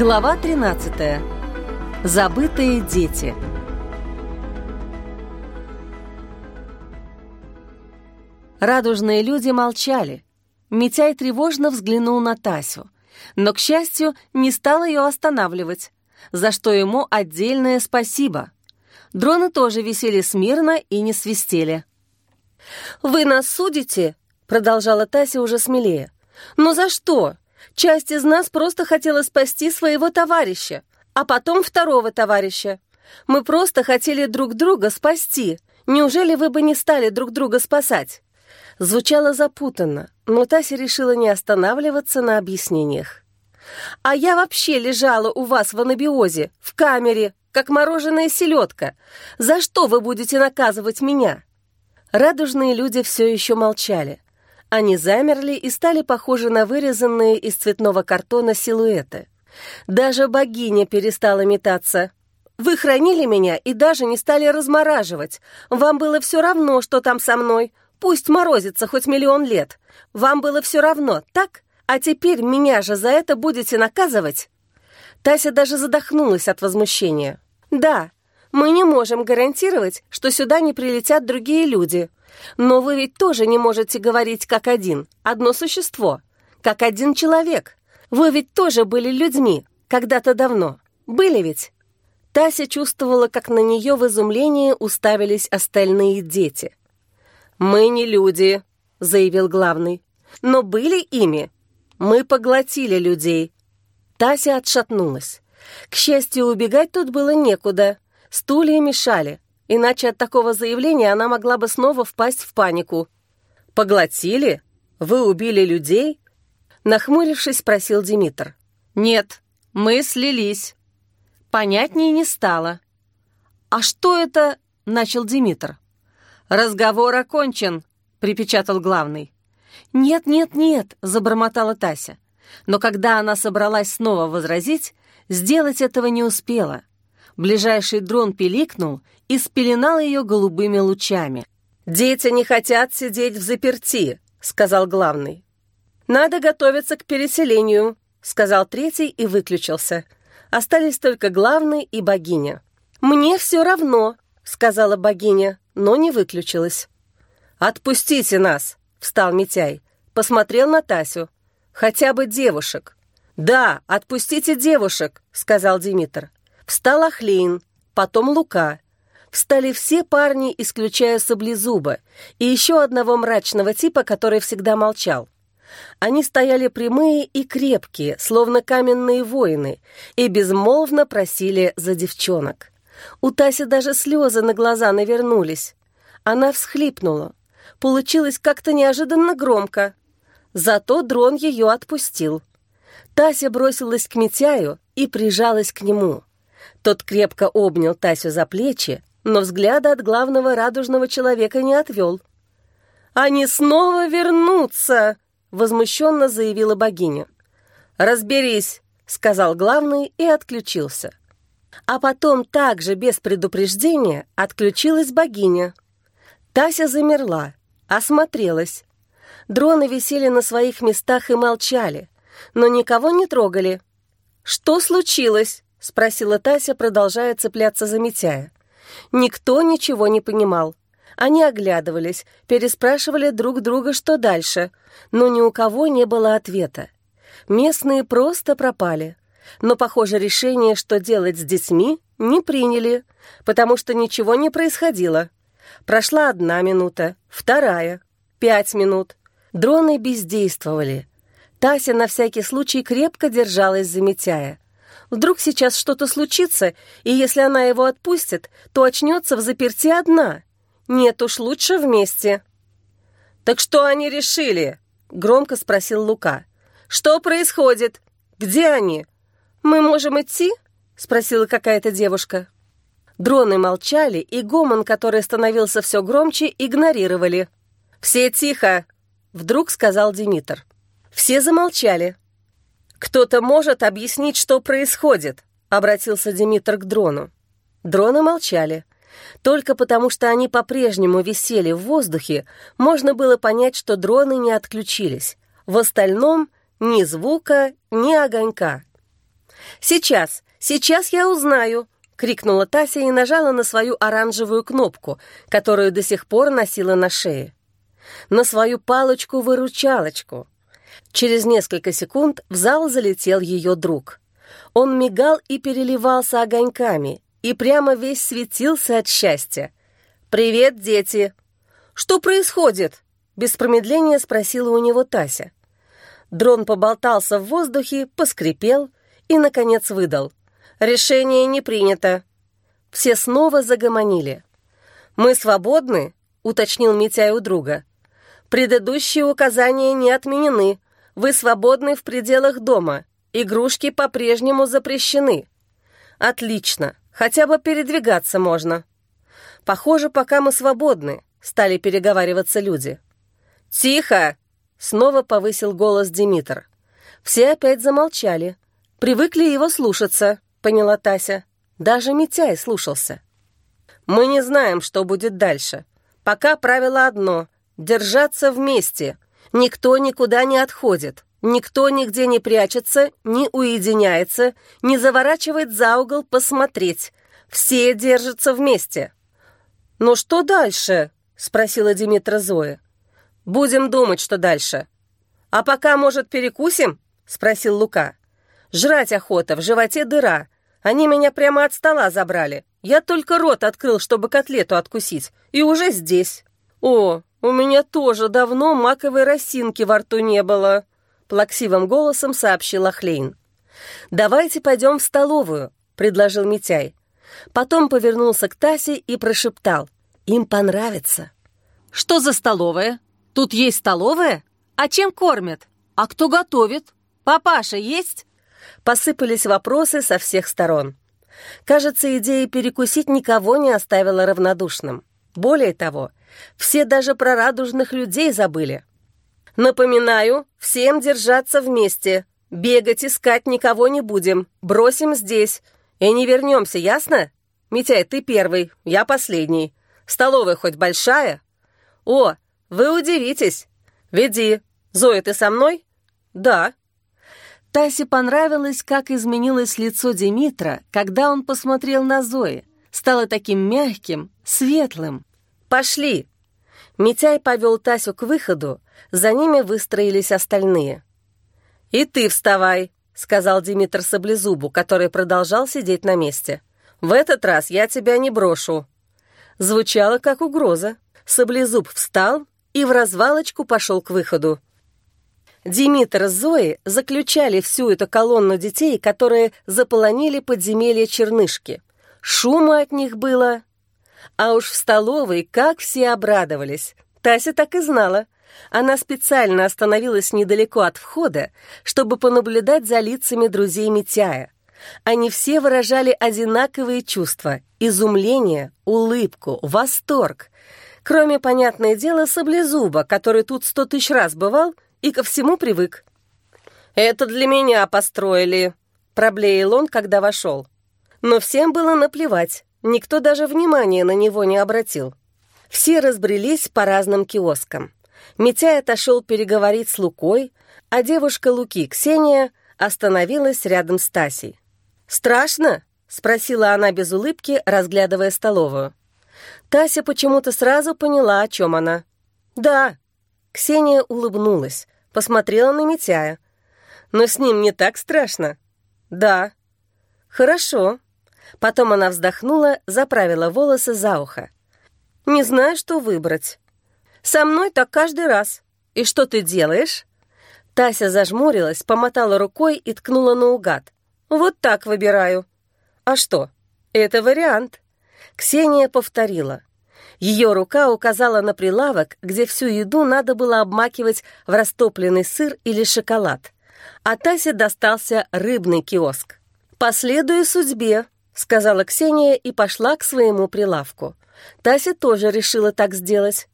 Глава 13. Забытые дети. Радужные люди молчали. Митяй тревожно взглянул на Тасю, но, к счастью, не стал ее останавливать, за что ему отдельное спасибо. Дроны тоже висели смирно и не свистели. «Вы нас судите?» — продолжала Тася уже смелее. «Но за что? Часть из нас просто хотела спасти своего товарища, а потом второго товарища. Мы просто хотели друг друга спасти. Неужели вы бы не стали друг друга спасать?» Звучало запутанно, но Тася решила не останавливаться на объяснениях. «А я вообще лежала у вас в анабиозе, в камере, как мороженая селедка. За что вы будете наказывать меня?» Радужные люди все еще молчали. Они замерли и стали похожи на вырезанные из цветного картона силуэты. Даже богиня перестала метаться. «Вы хранили меня и даже не стали размораживать. Вам было все равно, что там со мной. Пусть морозится хоть миллион лет. Вам было все равно, так? А теперь меня же за это будете наказывать?» Тася даже задохнулась от возмущения. «Да, мы не можем гарантировать, что сюда не прилетят другие люди. Но вы ведь тоже не можете говорить как один, одно существо, как один человек. Вы ведь тоже были людьми, когда-то давно. Были ведь?» Тася чувствовала, как на нее в изумлении уставились остальные дети. «Мы не люди», — заявил главный. «Но были ими. Мы поглотили людей». Тася отшатнулась. К счастью, убегать тут было некуда. Стулья мешали, иначе от такого заявления она могла бы снова впасть в панику. «Поглотили? Вы убили людей?» Нахмурившись, спросил Димитр. «Нет, мы слились». Понятнее не стало. «А что это?» — начал Димитр. «Разговор окончен», — припечатал главный. «Нет, нет, нет», — забормотала Тася. Но когда она собралась снова возразить, сделать этого не успела. Ближайший дрон пиликнул и спеленал ее голубыми лучами. «Дети не хотят сидеть в заперти», — сказал главный. «Надо готовиться к переселению», — сказал третий и выключился. Остались только главный и богиня. «Мне все равно», — сказала богиня, но не выключилась. «Отпустите нас», — встал Митяй. Посмотрел на Тасю. «Хотя бы девушек». «Да, отпустите девушек», — сказал Димитр. Встал Ахлейн, потом Лука, встали все парни, исключая Саблезуба, и еще одного мрачного типа, который всегда молчал. Они стояли прямые и крепкие, словно каменные воины, и безмолвно просили за девчонок. У Таси даже слезы на глаза навернулись. Она всхлипнула. Получилось как-то неожиданно громко. Зато дрон ее отпустил. Тася бросилась к Митяю и прижалась к нему. Тот крепко обнял Тасю за плечи, но взгляда от главного радужного человека не отвел. «Они снова вернутся!» — возмущенно заявила богиня. «Разберись!» — сказал главный и отключился. А потом также без предупреждения отключилась богиня. Тася замерла, осмотрелась. Дроны висели на своих местах и молчали, но никого не трогали. «Что случилось?» — спросила Тася, продолжая цепляться за Митяя. Никто ничего не понимал. Они оглядывались, переспрашивали друг друга, что дальше, но ни у кого не было ответа. Местные просто пропали. Но, похоже, решение, что делать с детьми, не приняли, потому что ничего не происходило. Прошла одна минута, вторая, пять минут. Дроны бездействовали. Тася на всякий случай крепко держалась за Митяя. Вдруг сейчас что-то случится, и если она его отпустит, то очнется в заперти одна. Нет уж, лучше вместе. «Так что они решили?» — громко спросил Лука. «Что происходит? Где они?» «Мы можем идти?» — спросила какая-то девушка. Дроны молчали, и гомон, который становился все громче, игнорировали. «Все тихо!» — вдруг сказал Димитр. Все замолчали. «Кто-то может объяснить, что происходит?» — обратился Димитр к дрону. Дроны молчали. Только потому, что они по-прежнему висели в воздухе, можно было понять, что дроны не отключились. В остальном ни звука, ни огонька. «Сейчас, сейчас я узнаю!» — крикнула Тася и нажала на свою оранжевую кнопку, которую до сих пор носила на шее. На свою палочку-выручалочку. Через несколько секунд в зал залетел ее друг. Он мигал и переливался огоньками, и прямо весь светился от счастья. «Привет, дети!» «Что происходит?» — без промедления спросила у него Тася. Дрон поболтался в воздухе, поскрипел и, наконец, выдал. «Решение не принято». Все снова загомонили. «Мы свободны?» — уточнил Митяй у друга. «Предыдущие указания не отменены. Вы свободны в пределах дома. Игрушки по-прежнему запрещены». «Отлично. Хотя бы передвигаться можно». «Похоже, пока мы свободны», — стали переговариваться люди. «Тихо!» Снова повысил голос Димитр. Все опять замолчали. Привыкли его слушаться, поняла Тася. Даже Митяй слушался. Мы не знаем, что будет дальше. Пока правило одно — держаться вместе. Никто никуда не отходит. Никто нигде не прячется, не уединяется, не заворачивает за угол посмотреть. Все держатся вместе. «Ну что дальше?» — спросила Димитра Зоя. Будем думать, что дальше. А пока, может, перекусим? Спросил Лука. Жрать охота, в животе дыра. Они меня прямо от стола забрали. Я только рот открыл, чтобы котлету откусить. И уже здесь. О, у меня тоже давно маковой росинки во рту не было. Плаксивым голосом сообщила Хлейн. «Давайте пойдем в столовую», — предложил Митяй. Потом повернулся к Тасе и прошептал. «Им понравится». «Что за столовая?» Тут есть столовая? А чем кормят? А кто готовит? Папаша есть?» Посыпались вопросы со всех сторон. Кажется, идея перекусить никого не оставила равнодушным. Более того, все даже про радужных людей забыли. «Напоминаю, всем держаться вместе. Бегать, искать никого не будем. Бросим здесь. И не вернемся, ясно? Митяй, ты первый, я последний. Столовая хоть большая?» «О, «Вы удивитесь. Веди. Зоя, ты со мной?» «Да». Тасе понравилось, как изменилось лицо Димитра, когда он посмотрел на Зои. Стало таким мягким, светлым. «Пошли!» Митяй повел Тасю к выходу, за ними выстроились остальные. «И ты вставай», — сказал Димитр Саблезубу, который продолжал сидеть на месте. «В этот раз я тебя не брошу». Звучало как угроза. Саблезуб встал, и в развалочку пошел к выходу. Димитр с Зоей заключали всю эту колонну детей, которые заполонили подземелье чернышки. Шума от них было. А уж в столовой как все обрадовались. Тася так и знала. Она специально остановилась недалеко от входа, чтобы понаблюдать за лицами друзей Митяя. Они все выражали одинаковые чувства — изумление, улыбку, восторг. Кроме, понятное дело, саблезуба, который тут сто тысяч раз бывал и ко всему привык. «Это для меня построили», — проблеял он, когда вошел. Но всем было наплевать, никто даже внимания на него не обратил. Все разбрелись по разным киоскам. Митяй отошел переговорить с Лукой, а девушка Луки, Ксения, остановилась рядом с Тасей. «Страшно?» — спросила она без улыбки, разглядывая столовую. Тася почему-то сразу поняла, о чем она. «Да». Ксения улыбнулась, посмотрела на Митяя. «Но с ним не так страшно». «Да». «Хорошо». Потом она вздохнула, заправила волосы за ухо. «Не знаю, что выбрать. Со мной так каждый раз. И что ты делаешь?» Тася зажмурилась, помотала рукой и ткнула наугад. «Вот так выбираю». «А что? Это вариант». Ксения повторила. Ее рука указала на прилавок, где всю еду надо было обмакивать в растопленный сыр или шоколад. А Тасе достался рыбный киоск. «Последую судьбе», — сказала Ксения и пошла к своему прилавку. Тася тоже решила так сделать.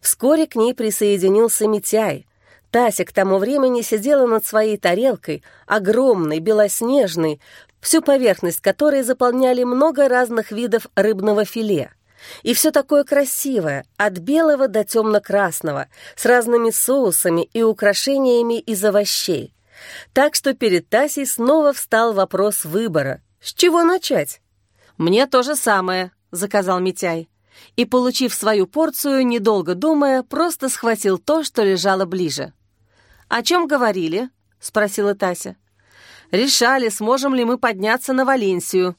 Вскоре к ней присоединился Митяй. Тася к тому времени сидела над своей тарелкой, огромной, белоснежной, всю поверхность которой заполняли много разных видов рыбного филе. И все такое красивое, от белого до темно-красного, с разными соусами и украшениями из овощей. Так что перед Тасей снова встал вопрос выбора. С чего начать? «Мне то же самое», — заказал Митяй. И, получив свою порцию, недолго думая, просто схватил то, что лежало ближе. «О чем говорили?» — спросила Тася. «Решали, сможем ли мы подняться на Валенсию».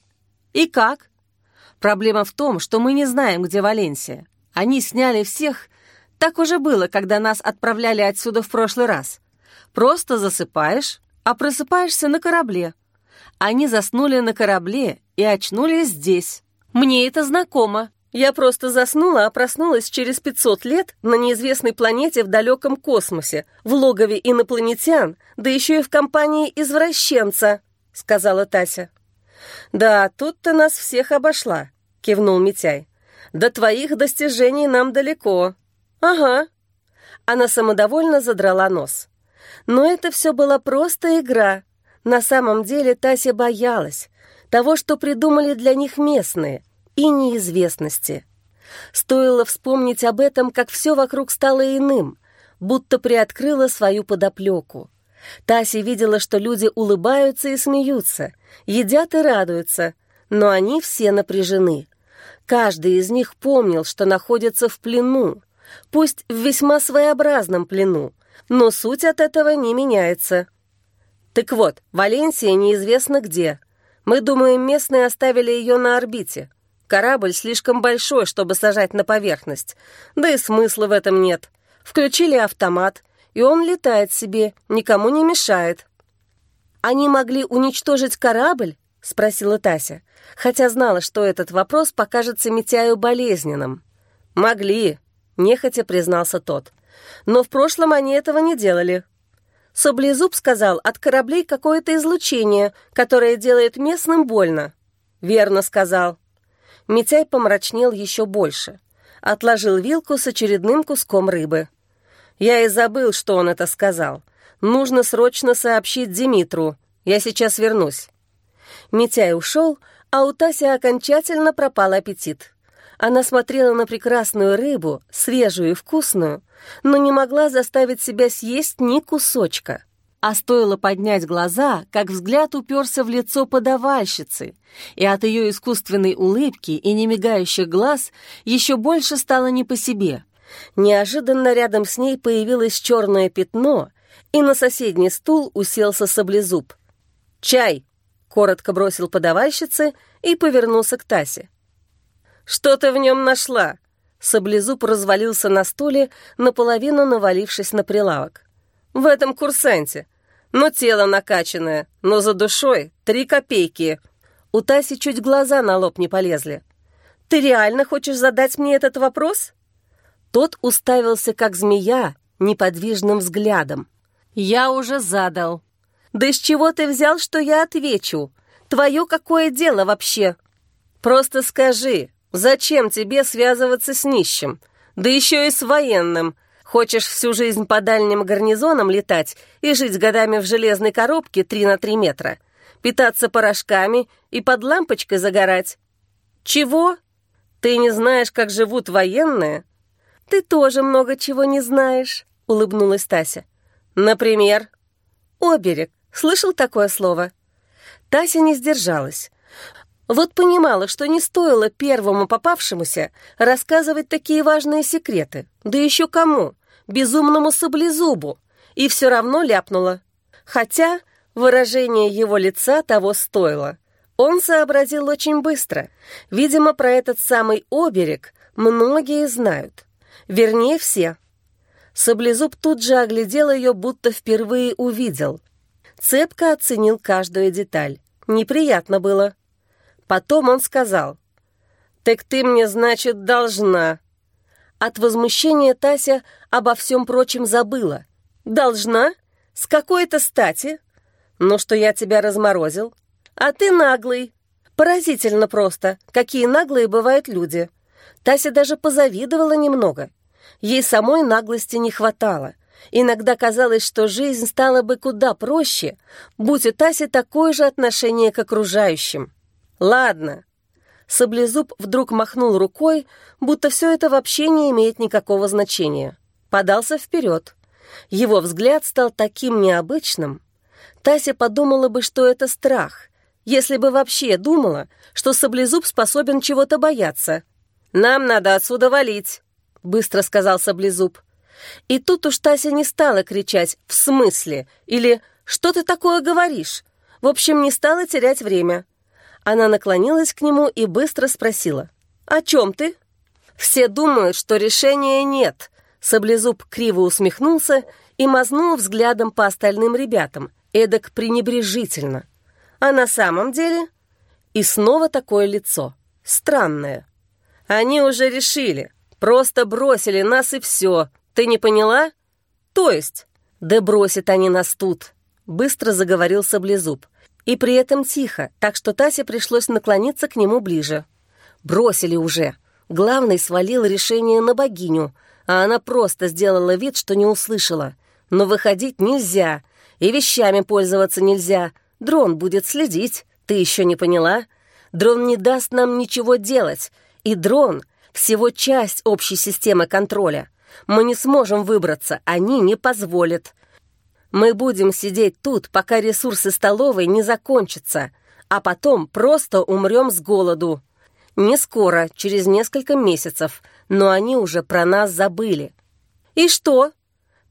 «И как?» «Проблема в том, что мы не знаем, где Валенсия. Они сняли всех. Так уже было, когда нас отправляли отсюда в прошлый раз. Просто засыпаешь, а просыпаешься на корабле. Они заснули на корабле и очнулись здесь. Мне это знакомо. Я просто заснула, а проснулась через 500 лет на неизвестной планете в далеком космосе, в логове инопланетян, да еще и в компании извращенца», — сказала Тася. «Да, тут ты нас всех обошла», — кивнул Митяй. «До твоих достижений нам далеко». «Ага». Она самодовольно задрала нос. Но это все была просто игра. На самом деле Тася боялась того, что придумали для них местные, и неизвестности. Стоило вспомнить об этом, как все вокруг стало иным, будто приоткрыла свою подоплеку. Тася видела, что люди улыбаются и смеются, едят и радуются, но они все напряжены. Каждый из них помнил, что находится в плену, пусть в весьма своеобразном плену, но суть от этого не меняется. Так вот, Валенсия неизвестно где. Мы думаем, местные оставили ее на орбите. Корабль слишком большой, чтобы сажать на поверхность. Да и смысла в этом нет. Включили автомат, и он летает себе, никому не мешает. «Они могли уничтожить корабль?» — спросила Тася, хотя знала, что этот вопрос покажется Митяю болезненным. «Могли», — нехотя признался тот. «Но в прошлом они этого не делали». Саблезуб сказал, от кораблей какое-то излучение, которое делает местным больно. «Верно сказал». Митяй помрачнел еще больше. Отложил вилку с очередным куском рыбы. Я и забыл, что он это сказал. Нужно срочно сообщить Димитру. Я сейчас вернусь. Митяй ушел, а у Таси окончательно пропал аппетит. Она смотрела на прекрасную рыбу, свежую и вкусную, но не могла заставить себя съесть ни кусочка. А стоило поднять глаза, как взгляд уперся в лицо подавальщицы, и от ее искусственной улыбки и немигающих глаз еще больше стало не по себе. Неожиданно рядом с ней появилось черное пятно, и на соседний стул уселся саблезуб. «Чай!» — коротко бросил подавальщице и повернулся к Тасе. «Что ты в нем нашла?» Саблезуб развалился на стуле, наполовину навалившись на прилавок. «В этом курсанте. Но тело накачанное, но за душой три копейки. У Таси чуть глаза на лоб не полезли. «Ты реально хочешь задать мне этот вопрос?» Тот уставился, как змея, неподвижным взглядом. «Я уже задал». «Да из чего ты взял, что я отвечу? Твое какое дело вообще?» «Просто скажи, зачем тебе связываться с нищим? Да еще и с военным, Хочешь всю жизнь по дальним гарнизонам летать и жить годами в железной коробке 3 на 3 метра? Питаться порошками и под лампочкой загорать? Чего? Ты не знаешь, как живут военные? Ты тоже много чего не знаешь, улыбнулась Тася. Например? Оберег. Слышал такое слово? Тася не сдержалась. Вот понимала, что не стоило первому попавшемуся рассказывать такие важные секреты. Да еще кому? безумному саблезубу, и все равно ляпнула. Хотя выражение его лица того стоило. Он сообразил очень быстро. Видимо, про этот самый оберег многие знают. Вернее, все. Саблезуб тут же оглядел ее, будто впервые увидел. Цепко оценил каждую деталь. Неприятно было. Потом он сказал, «Так ты мне, значит, должна». От возмущения Тася обо всем прочем забыла. «Должна? С какой-то стати? Ну, что я тебя разморозил? А ты наглый. Поразительно просто, какие наглые бывают люди. Тася даже позавидовала немного. Ей самой наглости не хватало. Иногда казалось, что жизнь стала бы куда проще, будь у Таси такое же отношение к окружающим. Ладно, Саблезуб вдруг махнул рукой, будто все это вообще не имеет никакого значения. Подался вперед. Его взгляд стал таким необычным. Тася подумала бы, что это страх, если бы вообще думала, что Саблезуб способен чего-то бояться. «Нам надо отсюда валить», — быстро сказал Саблезуб. И тут уж Тася не стала кричать «в смысле?» или «что ты такое говоришь?» В общем, не стала терять время. Она наклонилась к нему и быстро спросила «О чем ты?» «Все думают, что решения нет», — Саблезуб криво усмехнулся и мазнул взглядом по остальным ребятам, эдак пренебрежительно. А на самом деле... И снова такое лицо. Странное. Они уже решили. Просто бросили нас и все. Ты не поняла? То есть... Да бросят они нас тут. Быстро заговорил Саблезуб. И при этом тихо, так что Тасе пришлось наклониться к нему ближе. Бросили уже. Главный свалил решение на богиню, а она просто сделала вид, что не услышала. Но выходить нельзя, и вещами пользоваться нельзя. Дрон будет следить, ты еще не поняла? Дрон не даст нам ничего делать, и дрон — всего часть общей системы контроля. Мы не сможем выбраться, они не позволят. Мы будем сидеть тут, пока ресурсы столовой не закончатся, а потом просто умрем с голоду. Не скоро, через несколько месяцев, но они уже про нас забыли. И что?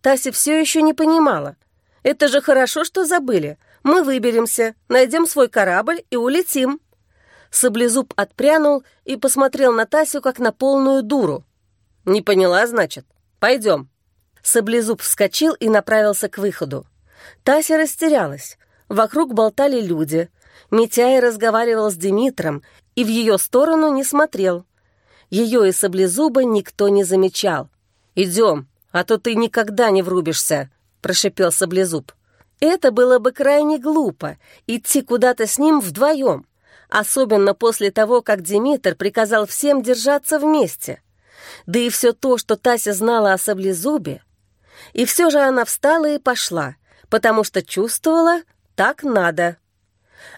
Тася все еще не понимала. Это же хорошо, что забыли. Мы выберемся, найдем свой корабль и улетим. Саблезуб отпрянул и посмотрел на Тасю, как на полную дуру. «Не поняла, значит? Пойдем». Саблезуб вскочил и направился к выходу. Тася растерялась. Вокруг болтали люди. Митяй разговаривал с Димитром и в ее сторону не смотрел. Ее и Саблезуба никто не замечал. «Идем, а то ты никогда не врубишься», — прошипел Саблезуб. Это было бы крайне глупо — идти куда-то с ним вдвоем, особенно после того, как Димитр приказал всем держаться вместе. Да и все то, что Тася знала о Саблезубе. И все же она встала и пошла, потому что чувствовала, так надо.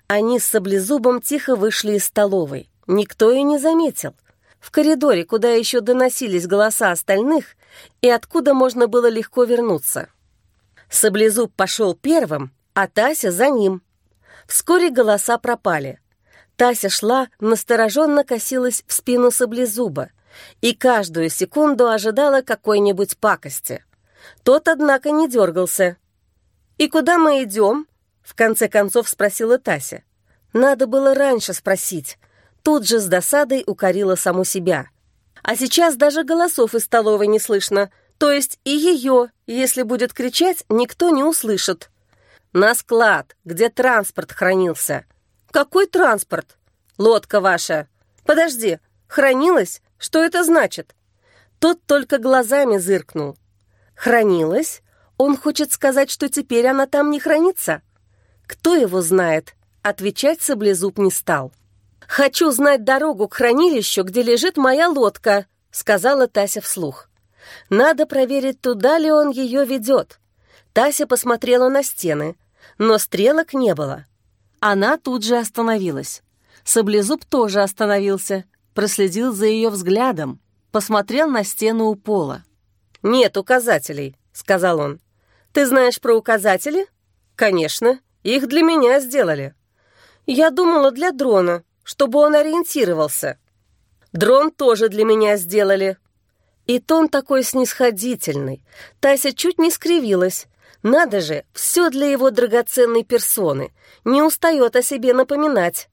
Они с Саблезубом тихо вышли из столовой. Никто и не заметил. В коридоре, куда еще доносились голоса остальных, и откуда можно было легко вернуться. Саблезуб пошел первым, а Тася за ним. Вскоре голоса пропали. Тася шла, настороженно косилась в спину Саблезуба и каждую секунду ожидала какой-нибудь пакости. Тот, однако, не дергался. «И куда мы идем?» В конце концов спросила Тася. Надо было раньше спросить. Тут же с досадой укорила саму себя. А сейчас даже голосов из столовой не слышно. То есть и ее, если будет кричать, никто не услышит. На склад, где транспорт хранился. Какой транспорт? Лодка ваша. Подожди, хранилась? Что это значит? Тот только глазами зыркнул. Хранилась? Он хочет сказать, что теперь она там не хранится? Кто его знает? Отвечать Саблезуб не стал. «Хочу знать дорогу к хранилищу, где лежит моя лодка», — сказала Тася вслух. «Надо проверить, туда ли он ее ведет». Тася посмотрела на стены, но стрелок не было. Она тут же остановилась. Саблезуб тоже остановился, проследил за ее взглядом, посмотрел на стену у пола. «Нет указателей», — сказал он. «Ты знаешь про указатели?» «Конечно. Их для меня сделали. Я думала для дрона, чтобы он ориентировался. Дрон тоже для меня сделали. И тон такой снисходительный. Тася чуть не скривилась. Надо же, все для его драгоценной персоны. Не устает о себе напоминать.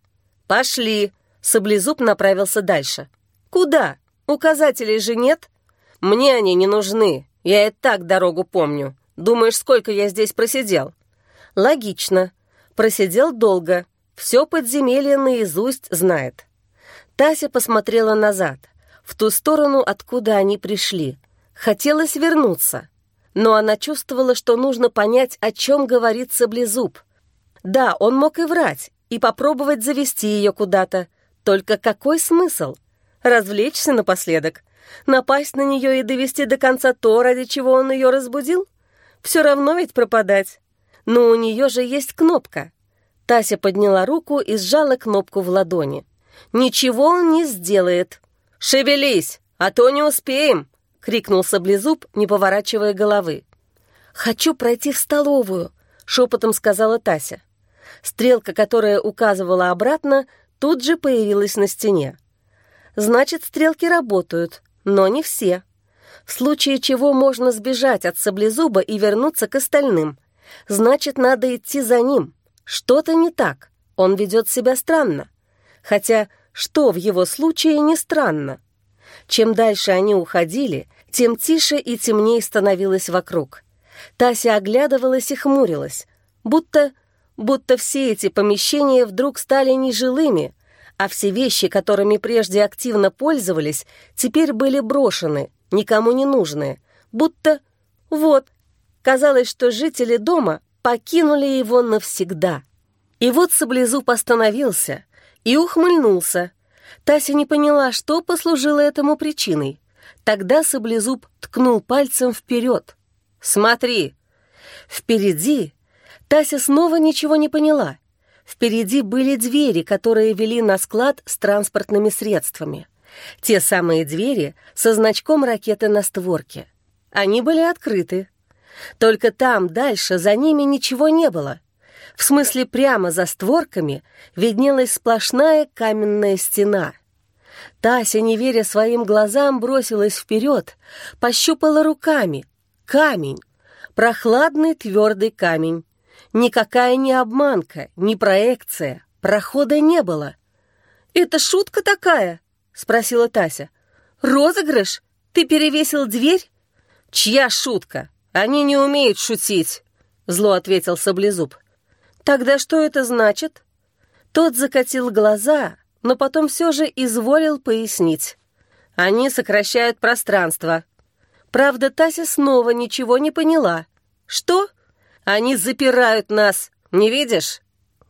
«Пошли!» Саблезуб направился дальше. «Куда? Указателей же нет?» «Мне они не нужны. Я и так дорогу помню. Думаешь, сколько я здесь просидел?» Логично. Просидел долго. Все подземелье наизусть знает. Тася посмотрела назад, в ту сторону, откуда они пришли. Хотелось вернуться. Но она чувствовала, что нужно понять, о чем говорит Саблезуб. Да, он мог и врать, и попробовать завести ее куда-то. Только какой смысл? Развлечься напоследок? Напасть на нее и довести до конца то, ради чего он ее разбудил? Все равно ведь пропадать. Но у нее же есть кнопка. Тася подняла руку и сжала кнопку в ладони. «Ничего он не сделает». «Шевелись, а то не успеем!» — крикнул Саблезуб, не поворачивая головы. «Хочу пройти в столовую. шепотом сказала Тася. Стрелка, которая указывала обратно, тут же появилась на стене. Значит, стрелки работают, но не все. В случае чего можно сбежать от саблезуба и вернуться к остальным. Значит, надо идти за ним. Что-то не так. Он ведет себя странно. Хотя, что в его случае не странно? Чем дальше они уходили, тем тише и темнее становилось вокруг. Тася оглядывалась и хмурилась, будто, будто все эти помещения вдруг стали нежилыми, а все вещи, которыми прежде активно пользовались, теперь были брошены, никому не нужные, будто вот, казалось, что жители дома покинули его навсегда. И вот Саблезуб остановился и ухмыльнулся. Тася не поняла, что послужило этому причиной. Тогда Саблезуб ткнул пальцем вперед. «Смотри!» Впереди Тася снова ничего не поняла. Впереди были двери, которые вели на склад с транспортными средствами. Те самые двери со значком ракеты на створке. Они были открыты. Только там, дальше, за ними ничего не было. В смысле, прямо за створками виднелась сплошная каменная стена. Тася, не веря своим глазам, бросилась вперед, пощупала руками. Камень. Прохладный твердый камень. Никакая не обманка, не проекция. Прохода не было. «Это шутка такая?» — спросила Тася. «Розыгрыш? Ты перевесил дверь?» «Чья шутка? Они не умеют шутить», — зло ответил Саблезуб. «Тогда что это значит?» Тот закатил глаза, но потом все же изволил пояснить. «Они сокращают пространство». Правда, Тася снова ничего не поняла. «Что? Они запирают нас, не видишь?»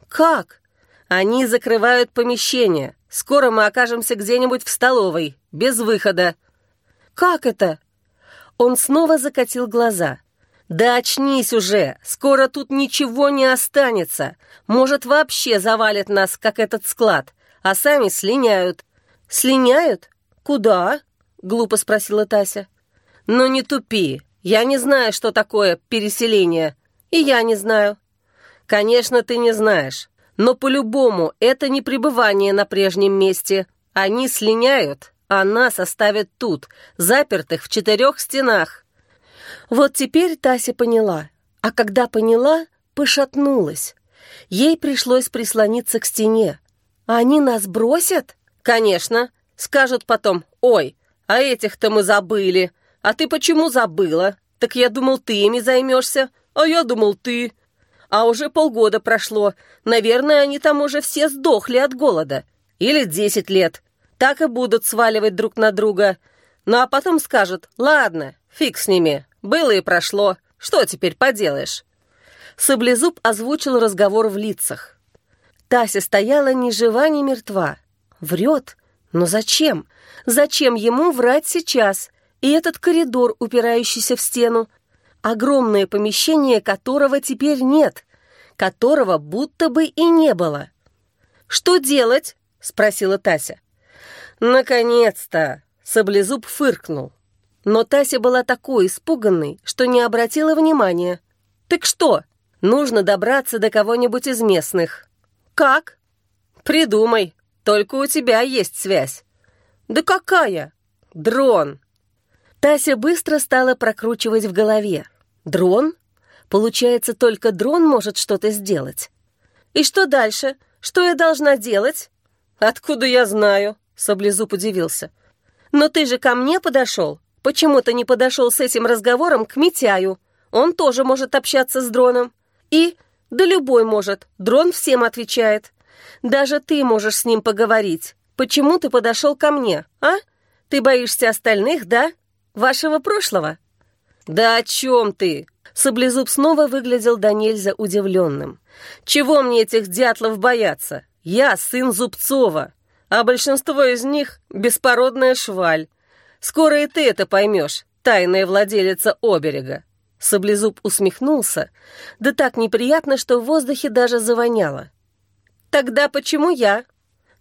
«Как?» «Они закрывают помещение. Скоро мы окажемся где-нибудь в столовой, без выхода». «Как это?» Он снова закатил глаза. «Да очнись уже! Скоро тут ничего не останется! Может, вообще завалят нас, как этот склад, а сами слиняют». «Слиняют? Куда?» — глупо спросила Тася. «Ну не тупи! Я не знаю, что такое переселение. И я не знаю». «Конечно, ты не знаешь. Но по-любому это не пребывание на прежнем месте. Они слиняют, а нас оставят тут, запертых в четырех стенах. Вот теперь Тася поняла, а когда поняла, пошатнулась. Ей пришлось прислониться к стене. Они нас бросят? Конечно. Скажут потом, ой, а этих-то мы забыли. А ты почему забыла? Так я думал, ты ими займешься. А я думал, ты. А уже полгода прошло. Наверное, они там уже все сдохли от голода. Или десять лет так и будут сваливать друг на друга. Ну а потом скажут, ладно, фиг с ними, было и прошло, что теперь поделаешь?» Саблезуб озвучил разговор в лицах. Тася стояла ни жива, ни мертва. Врет? Но зачем? Зачем ему врать сейчас? И этот коридор, упирающийся в стену? Огромное помещение, которого теперь нет, которого будто бы и не было. «Что делать?» — спросила Тася. «Наконец-то!» — Саблезуб фыркнул. Но Тася была такой испуганной, что не обратила внимания. «Так что? Нужно добраться до кого-нибудь из местных». «Как?» «Придумай. Только у тебя есть связь». «Да какая?» «Дрон». Тася быстро стала прокручивать в голове. «Дрон? Получается, только дрон может что-то сделать». «И что дальше? Что я должна делать?» «Откуда я знаю?» Саблезуб удивился. «Но ты же ко мне подошел. Почему ты не подошел с этим разговором к Митяю? Он тоже может общаться с дроном. И, да любой может, дрон всем отвечает. Даже ты можешь с ним поговорить. Почему ты подошел ко мне, а? Ты боишься остальных, да? Вашего прошлого?» «Да о чем ты?» Саблезуб снова выглядел до нельзя удивленным. «Чего мне этих дятлов бояться? Я сын Зубцова а большинство из них — беспородная шваль. Скоро и ты это поймешь, тайная владелица оберега». Саблезуб усмехнулся, да так неприятно, что в воздухе даже завоняло. «Тогда почему я?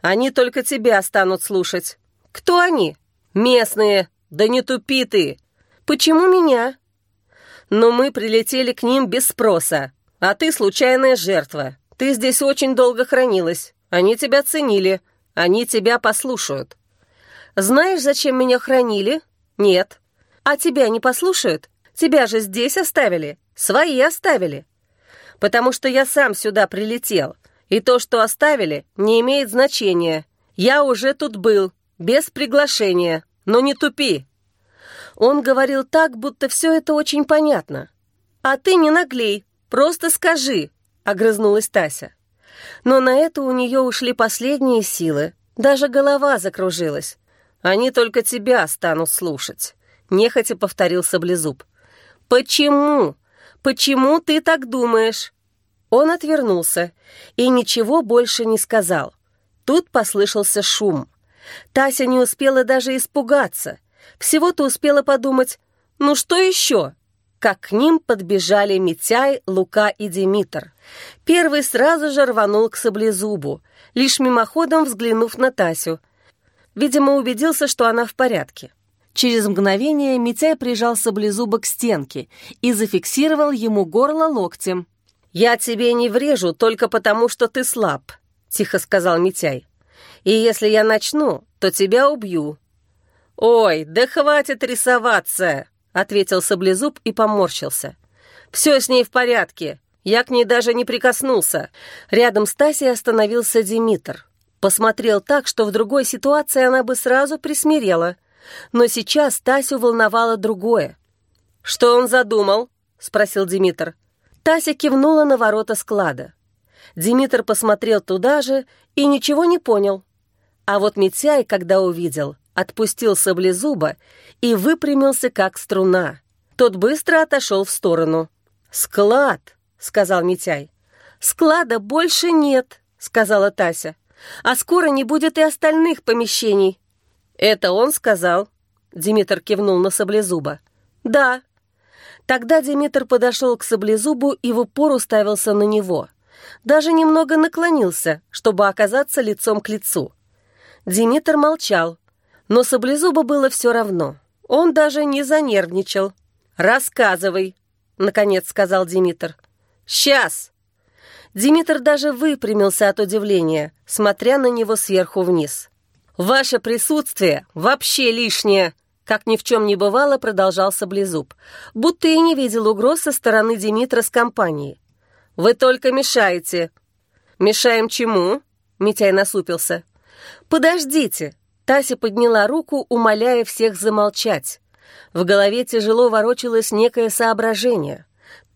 Они только тебя станут слушать. Кто они? Местные. Да не тупи ты. Почему меня?» «Но мы прилетели к ним без спроса. А ты случайная жертва. Ты здесь очень долго хранилась. Они тебя ценили. Они тебя послушают. Знаешь, зачем меня хранили? Нет. А тебя не послушают? Тебя же здесь оставили. Свои оставили. Потому что я сам сюда прилетел. И то, что оставили, не имеет значения. Я уже тут был, без приглашения. Но не тупи. Он говорил так, будто все это очень понятно. «А ты не наглей, просто скажи», — огрызнулась Тася. Но на это у нее ушли последние силы, даже голова закружилась. «Они только тебя станут слушать», — нехотя повторил Саблезуб. «Почему? Почему ты так думаешь?» Он отвернулся и ничего больше не сказал. Тут послышался шум. Тася не успела даже испугаться — всего-то успела подумать, ну что еще? Как к ним подбежали Митяй, Лука и Димитр. Первый сразу же рванул к саблезубу, лишь мимоходом взглянув на Тасю. Видимо, убедился, что она в порядке. Через мгновение Митяй прижал саблезуба к стенке и зафиксировал ему горло локтем. «Я тебе не врежу только потому, что ты слаб», — тихо сказал Митяй. «И если я начну, то тебя убью, «Ой, да хватит рисоваться!» — ответил Саблезуб и поморщился. «Все с ней в порядке. Я к ней даже не прикоснулся». Рядом с Тасей остановился Димитр. Посмотрел так, что в другой ситуации она бы сразу присмирела. Но сейчас Тасю волновало другое. «Что он задумал?» — спросил Димитр. Тася кивнула на ворота склада. Димитр посмотрел туда же и ничего не понял. А вот Митяй, когда увидел, отпустил саблезуба и выпрямился, как струна. Тот быстро отошел в сторону. «Склад!» — сказал Митяй. «Склада больше нет», — сказала Тася. «А скоро не будет и остальных помещений». «Это он сказал?» — Димитр кивнул на саблезуба. «Да». Тогда Димитр подошел к саблезубу и в упор уставился на него. Даже немного наклонился, чтобы оказаться лицом к лицу. Димитр молчал, но Саблезубу было все равно. Он даже не занервничал. «Рассказывай», — наконец сказал Димитр. «Сейчас!» Димитр даже выпрямился от удивления, смотря на него сверху вниз. «Ваше присутствие вообще лишнее!» Как ни в чем не бывало, продолжал Саблезуб, будто и не видел угроз со стороны Димитра с компанией. «Вы только мешаете». «Мешаем чему?» Митяй насупился. «Подождите, Тася подняла руку, умоляя всех замолчать. В голове тяжело ворочалось некое соображение.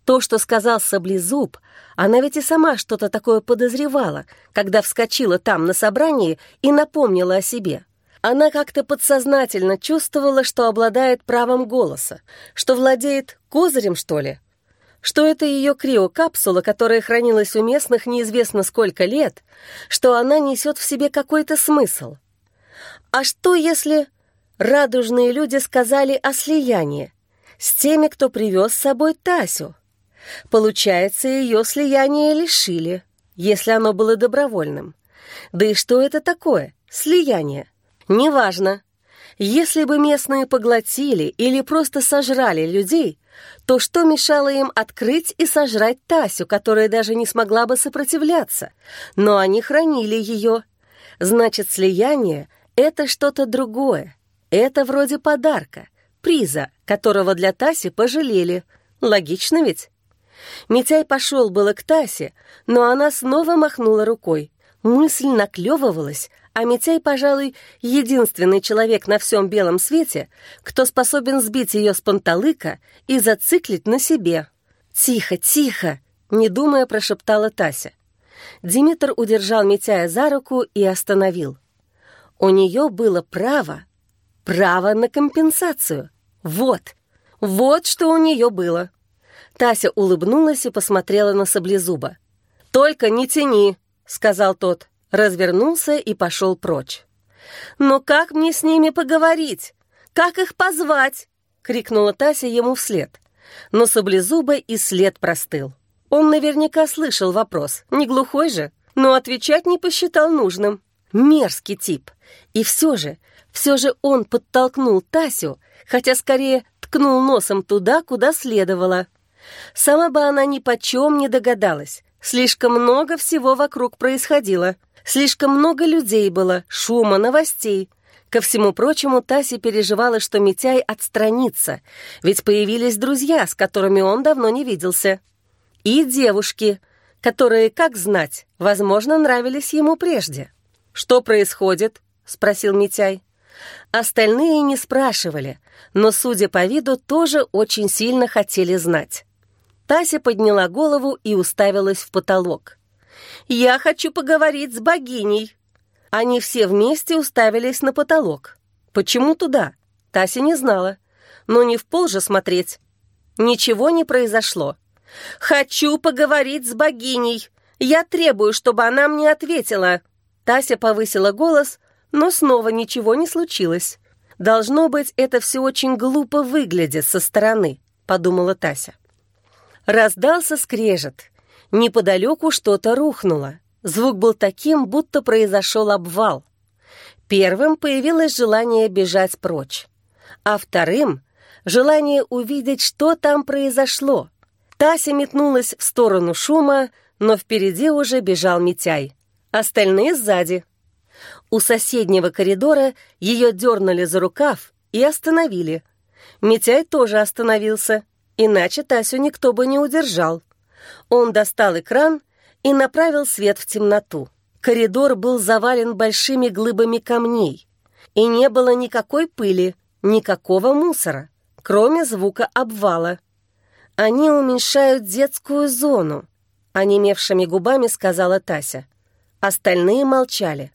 То, что сказал Саблезуб, она ведь и сама что-то такое подозревала, когда вскочила там на собрании и напомнила о себе. Она как-то подсознательно чувствовала, что обладает правом голоса, что владеет козырем, что ли, что это ее криокапсула, которая хранилась у местных неизвестно сколько лет, что она несет в себе какой-то смысл. А что, если радужные люди сказали о слиянии с теми, кто привез с собой Тасю? Получается, ее слияние лишили, если оно было добровольным. Да и что это такое, слияние? Неважно. Если бы местные поглотили или просто сожрали людей, то что мешало им открыть и сожрать Тасю, которая даже не смогла бы сопротивляться? Но они хранили ее. Значит, слияние это что-то другое. Это вроде подарка, приза, которого для Таси пожалели. Логично ведь? Митяй пошел было к Тасе, но она снова махнула рукой. Мысль наклевывалась, а Митяй, пожалуй, единственный человек на всем белом свете, кто способен сбить ее с панталыка и зациклить на себе. «Тихо, тихо!» — не думая, прошептала Тася. Димитр удержал Митяя за руку и остановил. У нее было право, право на компенсацию. Вот, вот что у нее было. Тася улыбнулась и посмотрела на Саблезуба. «Только не тяни», — сказал тот, развернулся и пошел прочь. «Но как мне с ними поговорить? Как их позвать?» — крикнула Тася ему вслед. Но Саблезуба и след простыл. Он наверняка слышал вопрос, не глухой же, но отвечать не посчитал нужным. Мерзкий тип. И все же, все же он подтолкнул Тасю, хотя скорее ткнул носом туда, куда следовало. Сама бы она ни почем не догадалась. Слишком много всего вокруг происходило. Слишком много людей было, шума, новостей. Ко всему прочему, Тася переживала, что Митяй отстранится, ведь появились друзья, с которыми он давно не виделся. И девушки, которые, как знать, возможно, нравились ему прежде. «Что происходит?» — спросил Митяй. Остальные не спрашивали, но, судя по виду, тоже очень сильно хотели знать. Тася подняла голову и уставилась в потолок. «Я хочу поговорить с богиней!» Они все вместе уставились на потолок. Почему туда? Тася не знала. Но не в пол же смотреть. Ничего не произошло. «Хочу поговорить с богиней! Я требую, чтобы она мне ответила!» Тася повысила голос, но снова ничего не случилось. «Должно быть, это все очень глупо выглядит со стороны», — подумала Тася. Раздался скрежет. Неподалеку что-то рухнуло. Звук был таким, будто произошел обвал. Первым появилось желание бежать прочь, а вторым — желание увидеть, что там произошло. Тася метнулась в сторону шума, но впереди уже бежал Митяй. Остальные сзади. У соседнего коридора ее дернули за рукав и остановили. Митяй тоже остановился — Иначе Тасю никто бы не удержал. Он достал экран и направил свет в темноту. Коридор был завален большими глыбами камней, и не было никакой пыли, никакого мусора, кроме звука обвала. «Они уменьшают детскую зону», — онемевшими губами сказала Тася. Остальные молчали.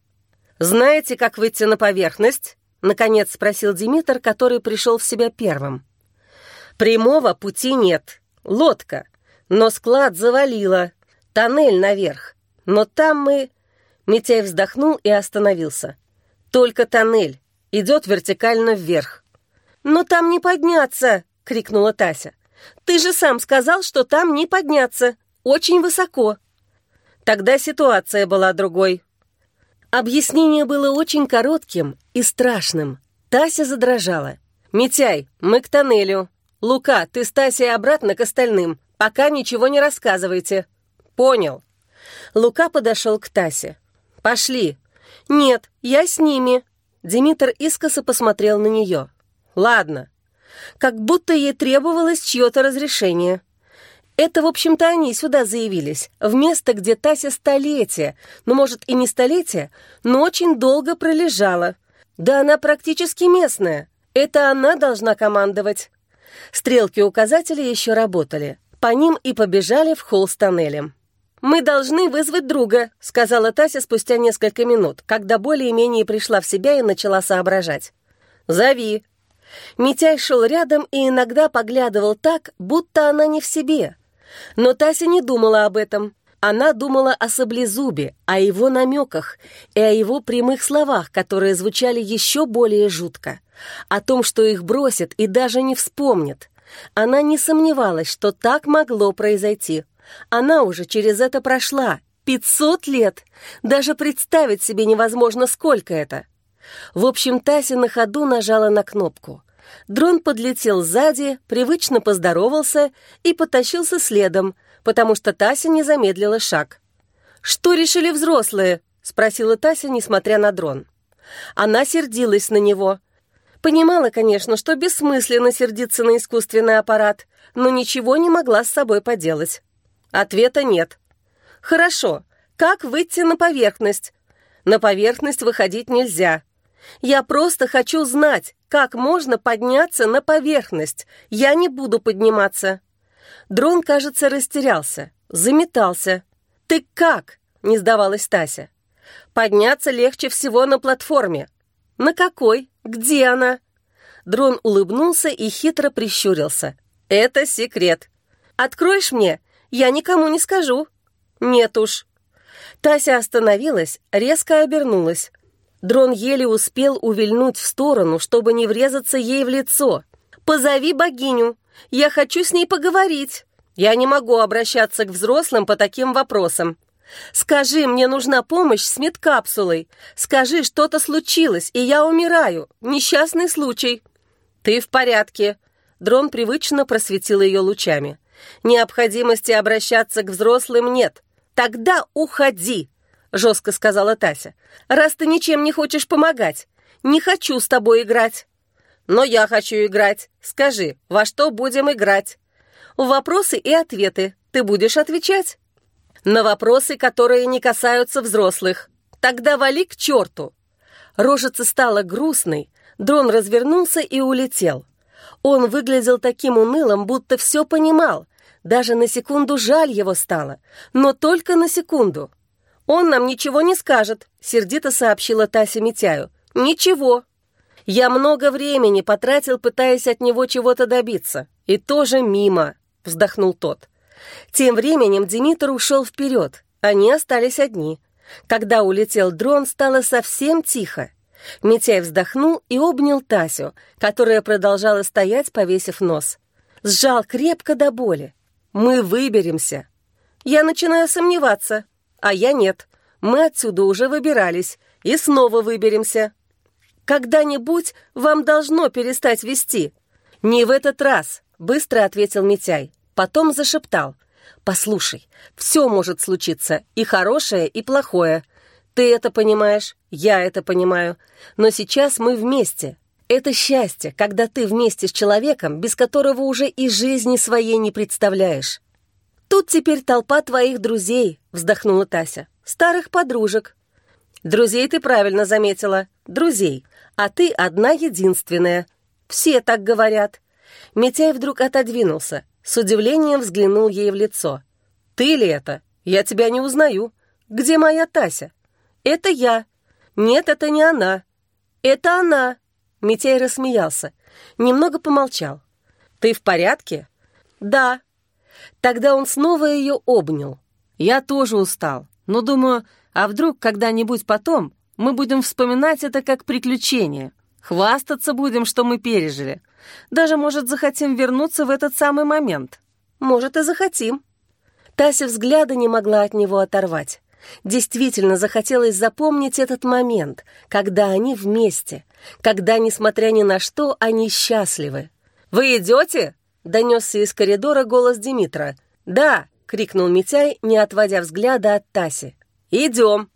«Знаете, как выйти на поверхность?» — наконец спросил Димитр, который пришел в себя первым. Прямого пути нет. Лодка. Но склад завалило. Тоннель наверх. Но там мы...» Митяй вздохнул и остановился. «Только тоннель. Идет вертикально вверх». «Но там не подняться!» — крикнула Тася. «Ты же сам сказал, что там не подняться. Очень высоко». Тогда ситуация была другой. Объяснение было очень коротким и страшным. Тася задрожала. «Митяй, мы к тоннелю. «Лука, ты с Тасей обратно к остальным. Пока ничего не рассказывайте». «Понял». Лука подошел к Тасе. «Пошли». «Нет, я с ними». Димитр искоса посмотрел на нее. «Ладно». Как будто ей требовалось чье-то разрешение. Это, в общем-то, они сюда заявились, в место, где Тася столетия, ну, может, и не столетия, но очень долго пролежала. Да она практически местная. Это она должна командовать. Стрелки указателя еще работали. По ним и побежали в холл с тоннелем. «Мы должны вызвать друга», — сказала Тася спустя несколько минут, когда более-менее пришла в себя и начала соображать. «Зови». Митяй шел рядом и иногда поглядывал так, будто она не в себе. Но Тася не думала об этом. Она думала о саблезубе, о его намеках и о его прямых словах, которые звучали еще более жутко. О том, что их бросят и даже не вспомнят. Она не сомневалась, что так могло произойти. Она уже через это прошла. Пятьсот лет! Даже представить себе невозможно, сколько это. В общем, Тася на ходу нажала на кнопку. Дрон подлетел сзади, привычно поздоровался и потащился следом, потому что Тася не замедлила шаг. «Что решили взрослые?» — спросила Тася, несмотря на дрон. Она сердилась на него. Понимала, конечно, что бессмысленно сердиться на искусственный аппарат, но ничего не могла с собой поделать. Ответа нет. «Хорошо. Как выйти на поверхность?» «На поверхность выходить нельзя. Я просто хочу знать, как можно подняться на поверхность. Я не буду подниматься». Дрон, кажется, растерялся, заметался. «Ты как?» — не сдавалась Тася. «Подняться легче всего на платформе». «На какой? Где она?» Дрон улыбнулся и хитро прищурился. «Это секрет. Откроешь мне? Я никому не скажу». «Нет уж». Тася остановилась, резко обернулась. Дрон еле успел увильнуть в сторону, чтобы не врезаться ей в лицо. «Позови богиню!» Я хочу с ней поговорить. Я не могу обращаться к взрослым по таким вопросам. Скажи, мне нужна помощь с медкапсулой. Скажи, что-то случилось, и я умираю. Несчастный случай. Ты в порядке. Дрон привычно просветил ее лучами. Необходимости обращаться к взрослым нет. Тогда уходи, жестко сказала Тася. Раз ты ничем не хочешь помогать. Не хочу с тобой играть. Но я хочу играть. Скажи, во что будем играть? Вопросы и ответы. Ты будешь отвечать? На вопросы, которые не касаются взрослых. Тогда вали к черту. Рожица стала грустной, дрон развернулся и улетел. Он выглядел таким унылым, будто все понимал. Даже на секунду жаль его стало. Но только на секунду. «Он нам ничего не скажет», — сердито сообщила Тася Митяю. «Ничего». «Я много времени потратил, пытаясь от него чего-то добиться. И тоже мимо», — вздохнул тот. Тем временем Димитр ушел вперед. Они остались одни. Когда улетел дрон, стало совсем тихо. Митяй вздохнул и обнял Тасю, которая продолжала стоять, повесив нос. Сжал крепко до боли. «Мы выберемся». «Я начинаю сомневаться». «А я нет. Мы отсюда уже выбирались. И снова выберемся». «Когда-нибудь вам должно перестать вести». «Не в этот раз», — быстро ответил Митяй. Потом зашептал. «Послушай, все может случиться, и хорошее, и плохое. Ты это понимаешь, я это понимаю. Но сейчас мы вместе. Это счастье, когда ты вместе с человеком, без которого уже и жизни своей не представляешь. Тут теперь толпа твоих друзей, вздохнула Тася. Старых подружек. Друзей ты правильно заметила. Друзей. А ты одна единственная. Все так говорят. Митяй вдруг отодвинулся, с удивлением взглянул ей в лицо. «Ты ли это? Я тебя не узнаю. Где моя Тася?» «Это я». «Нет, это не она». «Это она». Митяй рассмеялся. Немного помолчал. «Ты в порядке?» «Да». Тогда он снова ее обнял. «Я тоже устал, но думаю, а вдруг когда-нибудь потом мы будем вспоминать это как приключение, хвастаться будем, что мы пережили. Даже, может, захотим вернуться в этот самый момент. Может, и захотим». Тася взгляда не могла от него оторвать. Действительно захотелось запомнить этот момент, когда они вместе, когда, несмотря ни на что, они счастливы. «Вы идете?» — донесся из коридора голос Димитра. «Да!» — крикнул Митяй, не отводя взгляда от Таси. «Идем!»